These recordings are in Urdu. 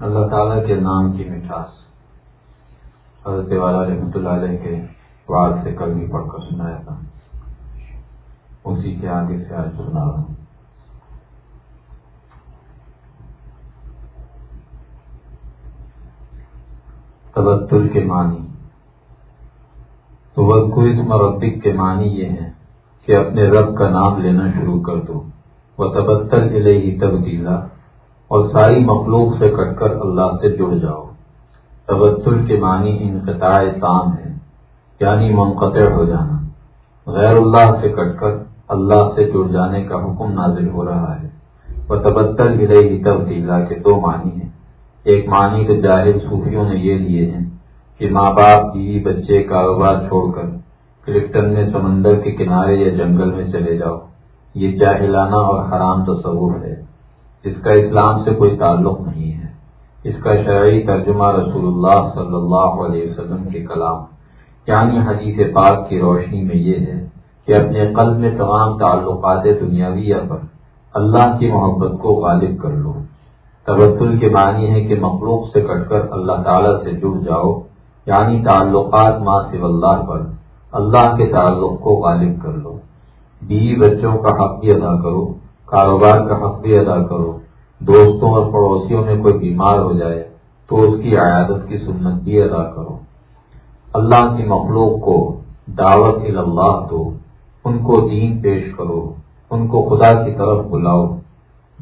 اللہ تعالیٰ کے نام کی مٹھاس۔ حضرت والا رحمۃ اللہ علیہ کے وار سے کل بھی پڑھ کر سنایا تھا۔ اسی کے آگے سے آج سنا رہا ہوں۔ تبتل کے معنی۔ تو کوئی مربک کے معنی یہ ہے کہ اپنے رب کا نام لینا شروع کر دو۔ وہ تبتل کے ہی تبدیلا اور ساری مخلوق سے کٹ کر اللہ سے جڑ جاؤ۔ تبتل کے معنی انقطاع تام ہے یعنی منقطع ہو جانا۔ غیر اللہ سے کٹ کر اللہ سے جڑ جانے کا حکم نازل ہو رہا ہے۔ وہ تبتل گرے ہی تبدیلا کے دو معنی ہیں۔ ایک معنی تو جاہر صوفیوں نے یہ لیے ہیں کہ ماں باپ بیوی بچے کاروبار چھوڑ کر کرپٹن میں سمندر کے کنارے یا جنگل میں چلے جاؤ۔ یہ جاہلانہ اور حرام تصور ہے۔ جس کا اسلام سے کوئی تعلق نہیں ہے۔ اس کا شرعی ترجمہ رسول اللہ صلی اللہ علیہ وسلم کے کلام یعنی حدیث پاک کی روشنی میں یہ ہے کہ اپنے قلب میں تمام تعلقات دنیاویہ پر اللہ کی محبت کو غالب کر لو۔ تبدل کے معنی ہے کہ مخلوق سے کٹ کر اللہ تعالی سے جڑ جاؤ یعنی تعلقات ماں سے اللہ پر۔ اللہ کے تعلق کو غالب کر لو۔ بیوی بچوں کا حق بھی ادا کرو، کاروبار کا حق بھی ادا کرو۔ دوستوں اور پڑوسیوں میں کوئی بیمار ہو جائے تو اس کی عیادت کی سنت بھی ادا کرو۔ اللہ کی مخلوق کو دعوت اللہ دو، ان کو دین پیش کرو، ان کو خدا کی طرف بلاؤ۔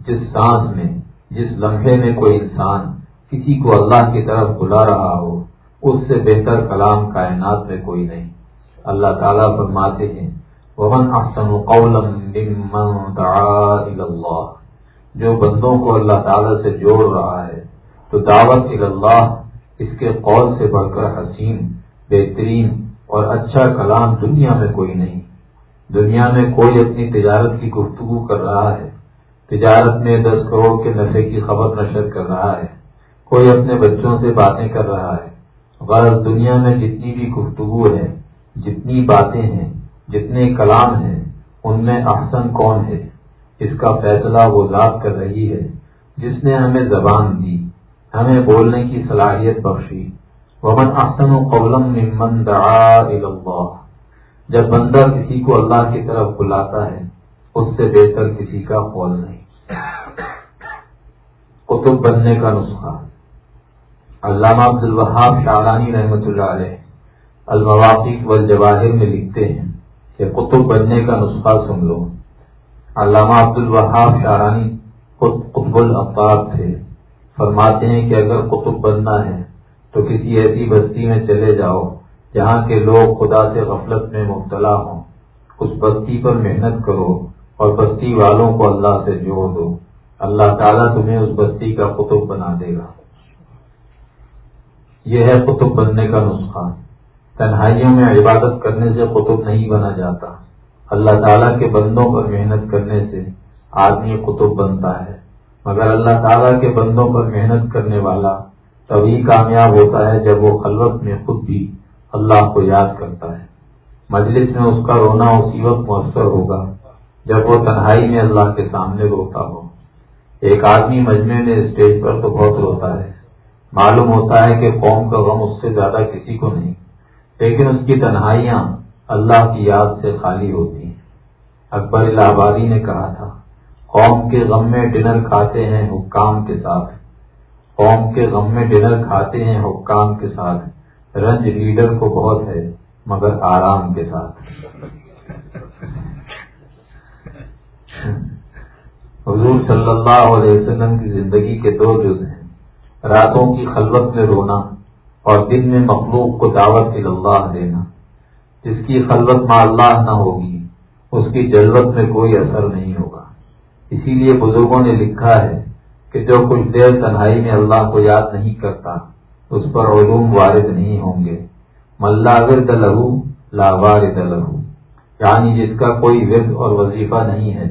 جس سانس میں، جس لمحے میں کوئی انسان کسی کو اللہ کی طرف بلا رہا ہو، اس سے بہتر کلام کائنات میں کوئی نہیں۔ اللہ تعالیٰ فرماتے ہیں، ومن احسن قولا ممن دعا اللہ جو بندوں کو اللہ تعالی سے جوڑ رہا ہے، تو دعوت اللہ اس کے قول سے بڑھ کر حسین، بہترین اور اچھا کلام دنیا میں کوئی نہیں۔ دنیا میں کوئی اپنی تجارت کی گفتگو کر رہا ہے۔ تجارت میں دس کروڑ کے نفے کی خبر نشر کر رہا ہے۔ کوئی اپنے بچوں سے باتیں کر رہا ہے۔ غرض دنیا میں جتنی بھی گفتگو ہے جتنی باتیں ہیں، جتنے کلام ہیں، ان میں احسن کون ہے؟ اس کا فیصلہ وہ ذات کر رہی ہے، جس نے ہمیں زبان دی، ہمیں بولنے کی صلاحیت بخشی۔ ومن احسن و قبلم ممن دعا اللہ جب بندہ کسی کو اللہ کی طرف بلاتا ہے، اس سے بہتر کسی کا قول نہیں۔ قطب بننے کا نسخہ۔ علامہ عبد الوہاب شاہانی رحمۃ اللہ علیہ المواقف والجواہر میں لکھتے ہیں کہ قطب بننے کا نسخہ سن لو۔ علامہ عبد الوہاب شارانی خود قطب الفاق تھے۔ فرماتے ہیں کہ اگر قطب بننا ہے تو کسی ایسی بستی میں چلے جاؤ جہاں کے لوگ خدا سے غفلت میں مبتلا ہوں۔ اس بستی پر محنت کرو اور بستی والوں کو اللہ سے جوڑ دو۔ اللہ تعالیٰ تمہیں اس بستی کا قطب بنا دے گا۔ یہ ہے قطب بننے کا نسخہ۔ تنہائیوں میں عبادت کرنے سے قطب نہیں بنا جاتا۔ اللہ تعالیٰ کے بندوں پر محنت کرنے سے آدمی قطب بنتا ہے۔ مگر اللہ تعالیٰ کے بندوں پر محنت کرنے والا تبھی کامیاب ہوتا ہے جب وہ خلوت میں خود بھی اللہ کو یاد کرتا ہے۔ مجلس میں اس کا رونا اسی وقت مؤثر ہوگا جب وہ تنہائی میں اللہ کے سامنے روتا ہو۔ ایک آدمی مجمع میں اسٹیج پر تو بہت روتا ہے۔ معلوم ہوتا ہے کہ قوم کا غم اس سے زیادہ کسی کو نہیں۔ لیکن اس کی تنہائیاں اللہ کی یاد سے خالی ہوتی ہیں۔ اکبر الہ آبادی نے کہا تھا، قوم کے غم میں ڈنر کھاتے ہیں حکام کے ساتھ۔ قوم کے غم میں ڈنر کھاتے ہیں حکام کے ساتھ۔ رنج لیڈر کو بہت ہے، مگر آرام کے ساتھ۔ حضور صلی اللہ علیہ وسلم کی زندگی کے دو جز ہیں۔ راتوں کی خلوت میں رونا اور دن میں مخلوق کو دعوت اللہ دینا، جس کی خلوت ماں اللہ نہ ہوگی، اس کی جلوت میں کوئی اثر نہیں ہوگا۔ اسی لیے بزرگوں نے لکھا ہے کہ جو کچھ دیر تنہائی میں اللہ کو یاد نہیں کرتا، اس پر علوم وارد نہیں ہوں گے۔ ملاور دلہو لاوار دلہو یعنی جس کا کوئی ورد اور وظیفہ نہیں ہے،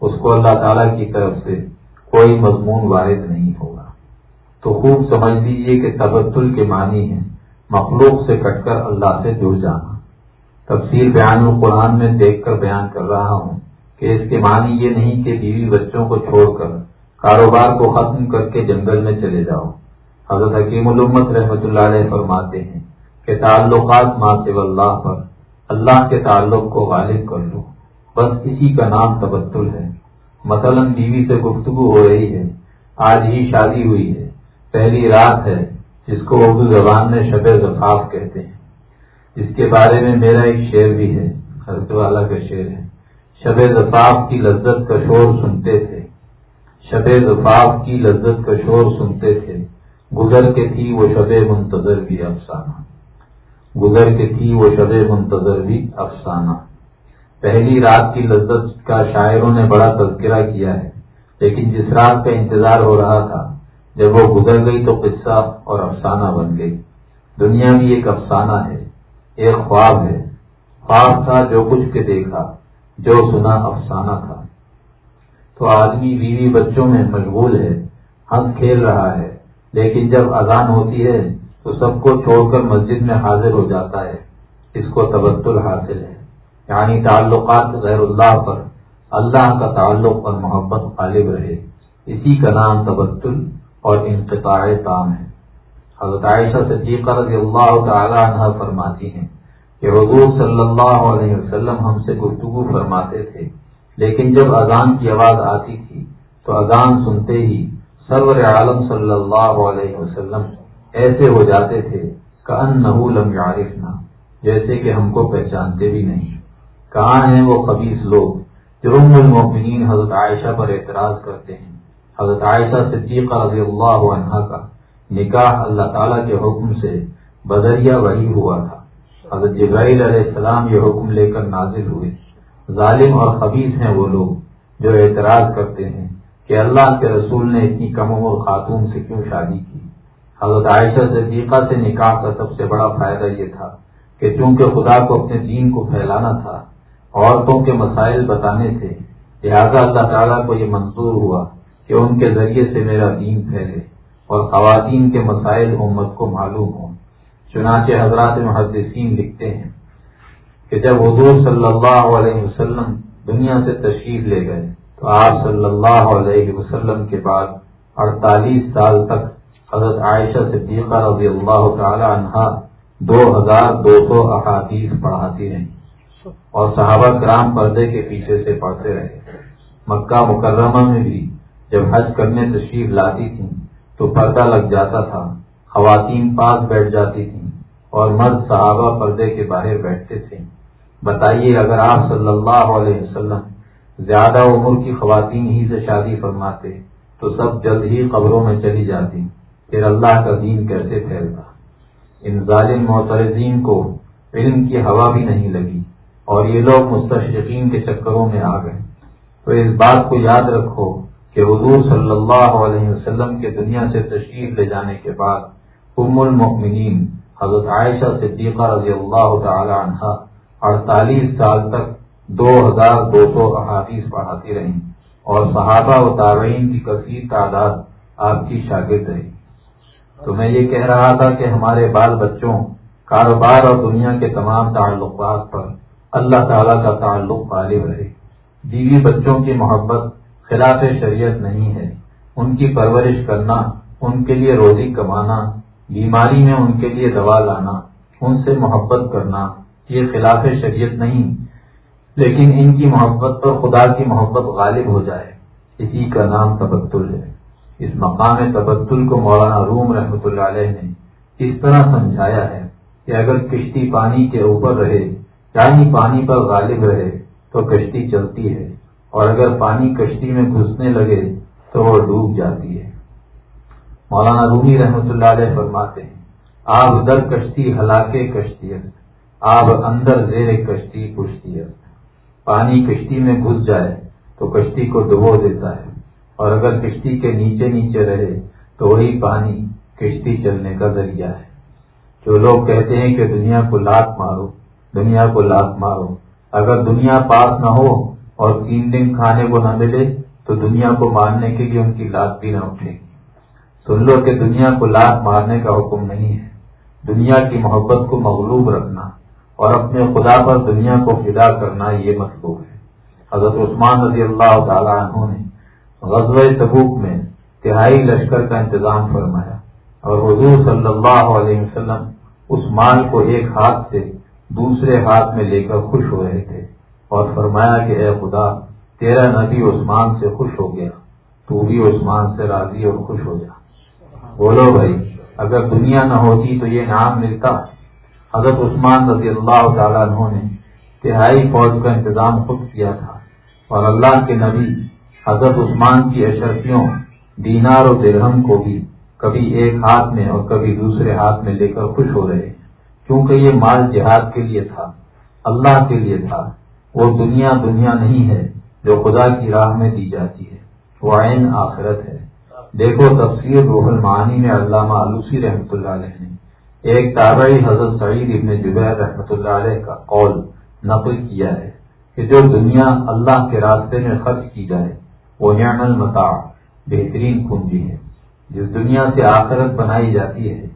اس کو اللہ تعالی کی طرف سے کوئی مضمون وارد نہیں ہوگا۔ تو خوب سمجھ لیجیے کہ تبدل کے معنی ہے مخلوق سے کٹ کر اللہ سے جڑ جانا۔ تفصیل بیان القرآن میں دیکھ کر بیان کر رہا ہوں کہ اس کے معنی یہ نہیں کہ بیوی بچوں کو چھوڑ کر کاروبار کو ختم کر کے جنگل میں چلے جاؤ۔ حضرت حکیم علومت رحمۃ اللہ علیہ فرماتے ہیں کہ تعلقات ماں اللہ پر، اللہ کے تعلق کو غالب کر لو۔ بس اسی کا نام تبتل ہے۔ مثلا بیوی سے گفتگو ہو رہی ہے، آج ہی شادی ہوئی ہے۔ پہلی رات ہے جس کو اردو زبان میں شب ذفاف کہتے ہیں۔ اس کے بارے میں میرا ایک شعر بھی ہے، حضرت والا کا شعر ہے۔ شب ذفاف کی لذت کا شور سنتے تھے۔ شب ذفاف کی لذت کا شور سنتے تھے۔ گزر کے تھی وہ شب منتظر بھی افسانہ۔ گزر کے تھی وہ شب منتظر بھی افسانہ۔ پہلی رات کی لذت کا شاعروں نے بڑا تذکرہ کیا ہے، لیکن جس رات کا انتظار ہو رہا تھا جب وہ گزر گئی تو قصہ اور افسانہ بن گئی دنیا بھی ایک افسانہ ہے، ایک خواب ہے۔ خواب تھا جو کچھ کے دیکھا، جو سنا افسانہ تھا۔ تو آدمی بیوی بچوں میں مشغول ہے، ہنس کھیل رہا ہے۔ لیکن جب اذان ہوتی ہے، تو سب کو چھوڑ کر مسجد میں حاضر ہو جاتا ہے۔ اس کو تبدل حاصل ہے۔ یعنی تعلقات غیر اللہ پر، اللہ کا تعلق اور محبت غالب رہے۔ اسی کا نام تبدل اور انقطاع تام ہے۔ حضرت عائشہ صدیقہ رضی اللہ تعالی عنہ فرماتی ہیں کہ حضور صلی اللہ علیہ وسلم ہم سے گفتگو فرماتے تھے، لیکن جب اذان کی آواز آتی تھی تو اذان سنتے ہی سرور عالم صلی اللہ علیہ وسلم ایسے ہو جاتے تھے کہ لم یعرفنا، جیسے کہ ہم کو پہچانتے بھی نہیں۔ کہاں ہیں وہ خبیص لوگ جو ام المؤمنین حضرت عائشہ پر اعتراض کرتے ہیں؟ حضرت عائشہ صدیقہ رضی اللہ عنہ کا نکاح اللہ تعالیٰ کے حکم سے بدریہ وہی ہوا تھا۔ حضرت جبرائیل علیہ السلام یہ حکم لے کر نازل ہوئے۔ ظالم اور خبیص ہیں وہ لوگ جو اعتراض کرتے ہیں کہ اللہ کے رسول نے اتنی کم عمر خاتون سے کیوں شادی کی۔ حضرت عائشہ صدیقہ سے نکاح کا سب سے بڑا فائدہ یہ تھا کہ چونکہ خدا کو اپنے دین کو پھیلانا تھا، عورتوں کے مسائل بتانے تھے لہذا اللہ تعالیٰ کو یہ منظور ہوا کہ ان کے ذریعے سے میرا دین پھیلے اور خواتین کے مسائل امت کو معلوم ہوں۔ چنانچہ حضرات محدثین لکھتے ہیں کہ جب حضور صلی اللہ علیہ وسلم دنیا سے تشریف لے گئے، تو آپ صلی اللہ علیہ وسلم کے بعد اڑتالیس سال تک حضرت عائشہ صدیقہ رضی اللہ تعالی عنہ دو ہزار دو سو احادیث پڑھاتی رہیں اور صحابہ کرام پردے کے پیچھے سے پڑھتے رہے۔ مکہ مکرمہ میں بھی جب حج کرنے تشریف لاتی تھیں تو پردہ لگ جاتا تھا، خواتین پاس بیٹھ جاتی تھیں اور مرد صحابہ پردے کے باہر بیٹھتے تھے۔ بتائیے، اگر آپ صلی اللہ علیہ وسلم زیادہ عمر کی خواتین ہی سے شادی فرماتے تو سب جلد ہی قبروں میں چلی جاتی۔ پھر اللہ کا دین کیسے پھیلتا؟ ان ظالم معترضین کو علم کی ہوا بھی نہیں لگی اور یہ لوگ مستشرقین کے چکروں میں آ گئے۔ تو اس بات کو یاد رکھو کہ حضور صلی اللہ علیہ وسلم کے دنیا سے تشریف لے جانے کے بعد ام المؤمنین حضرت عائشہ صدیقہ رضی اللہ تعالی عنہ اڑتالیس سال تک دو ہزار دو سو احادیث پڑھاتی رہیں اور صحابہ و تابعین کی کثیر تعداد آپ کی شاگرد رہی۔ تو میں یہ کہہ رہا تھا کہ ہمارے بال بچوں، کاروبار اور دنیا کے تمام تعلقات پر اللہ تعالیٰ کا تعلق غالب رہے۔ بیوی بچوں کی محبت خلاف شریعت نہیں ہے۔ ان کی پرورش کرنا، ان کے لیے روزی کمانا، بیماری میں ان کے لیے دوا لانا، ان سے محبت کرنا، یہ خلاف شریعت نہیں۔ لیکن ان کی محبت پر خدا کی محبت غالب ہو جائے۔ اسی کا نام تبتل ہے۔ اس مقام تبتل کو مولانا روم رحمۃ اللہ علیہ نے اس طرح سمجھایا ہے کہ اگر کشتی پانی کے اوپر رہے یعنی پانی پر غالب رہے، تو کشتی چلتی ہے۔ اور اگر پانی کشتی میں گھسنے لگے تو وہ ڈوب جاتی ہے۔ مولانا رومی رحمۃ اللہ علیہ فرماتے ہیں، آب در کشتی ہلاکے کشتی آب اندر زیر کشتی پشتی پانی کشتی میں گھس جائے تو کشتی کو ڈبو دیتا ہے، اور اگر کشتی کے نیچے نیچے رہے تو وہی پانی کشتی چلنے کا ذریعہ ہے۔ جو لوگ کہتے ہیں کہ دنیا کو لات مارو، دنیا کو لات مارو، اگر دنیا پاس نہ ہو اور تین دن کھانے کو نہ ملے تو دنیا کو مارنے کے لیے ان کی لات بھی نہ اٹھے۔ گی سن لو کہ دنیا کو لات مارنے کا حکم نہیں ہے۔ دنیا کی محبت کو مغلوب رکھنا اور اپنے خدا پر دنیا کو فدا کرنا یہ مطلوب ہے۔ حضرت عثمان رضی اللہ تعالیٰ عنہ نے غزوہ تبوک میں تہائی لشکر کا انتظام فرمایا اور حضور صلی اللہ علیہ وسلم اس مال کو ایک ہاتھ سے دوسرے ہاتھ میں لے کر خوش ہو رہے تھے۔ اور فرمایا کہ اے خدا، تیرا نبی عثمان سے خوش ہو گیا۔ تو بھی عثمان سے راضی اور خوش ہو جا۔ بولو بھائی، اگر دنیا نہ ہوتی تو یہ نام ملتا۔ حضرت عثمان رضی اللہ تعالیٰ عنہ نے تہائی فوج کا انتظام خود کیا تھا۔ اور اللہ کے نبی حضرت عثمان کی اشرفیوں، دینار و درہم کو بھی کبھی ایک ہاتھ میں اور کبھی دوسرے ہاتھ میں لے کر خوش ہو رہے۔ کیونکہ یہ مال جہاد کے لیے تھا، اللہ کے لیے تھا۔ وہ دنیا دنیا نہیں ہے جو خدا کی راہ میں دی جاتی ہے، وہ عین آخرت ہے۔ دیکھو تفسیر روح المعانی میں علامہ علوسی رحمۃ اللہ علیہ نے ایک تابعی حضرت سعید ابن جبیر رحمۃ اللہ علیہ کا قول نقل کیا ہے کہ جو دنیا اللہ کے راستے میں خرچ کی جائے، وہ نعم المتا بہترین کنجی ہے۔ جس دنیا سے آخرت بنائی جاتی ہے،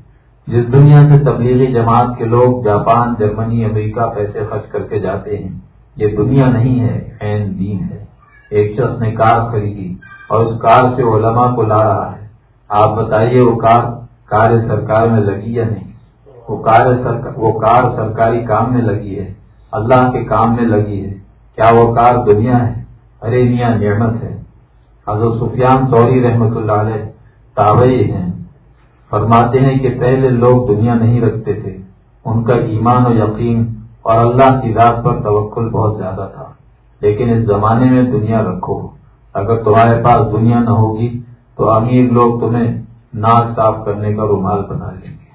جس دنیا سے تبلیغی جماعت کے لوگ جاپان، جرمنی، امریکہ پیسے خرچ کر کے جاتے ہیں یہ دنیا نہیں ہے، عین دین ہے۔ ایک شخص نے کار خریدی اور اس کار سے علماء کو لا رہا ہے۔ آپ بتائیے، وہ کار کار سرکار میں لگی یا نہیں؟ وہ کار وہ کار سرکاری کام میں لگی ہے۔ اللہ کے کام میں لگی ہے۔ کیا وہ کار دنیا ہے؟ ارے میاں، نعمت ہے۔ حضرت سفیان سوری رحمت اللہ علیہ تابعی ہیں۔ فرماتے ہیں کہ پہلے لوگ دنیا نہیں رکھتے تھے۔ ان کا ایمان و یقین اور اللہ کی ذات پر توکل بہت زیادہ تھا۔ لیکن اس زمانے میں دنیا رکھو۔ اگر تمہارے پاس دنیا نہ ہوگی تو امیر لوگ تمہیں ناک صاف کرنے کا رومال بنا لیں گے۔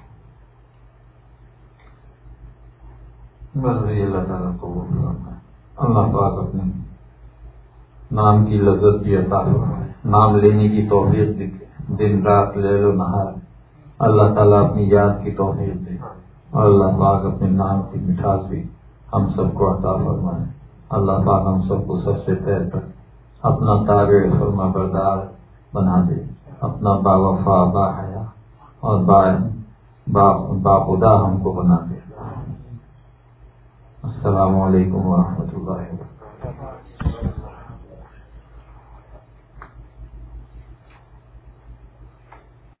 بس اللہ تعالیٰ کو اللہ پاک اپنے نام کی لذت بھی عطا فرمائے۔ نام لینے کی توفیق دکھے دن رات لے لو نہار، اللہ تعالیٰ اپنی یاد کی توفیق دے۔ اور اللہ پاک اپنے نام کی مٹھاس بھی ہم سب کو عطا فرمائے۔ اللہ پاک ہم سب کو سب سے پہل تک اپنا تابع فرما بردار بنا دے۔ اپنا با وفا، با حیا اور با خدا ہم کو بنا دے۔ السلام علیکم ورحمۃ اللہ وبرکاتہ۔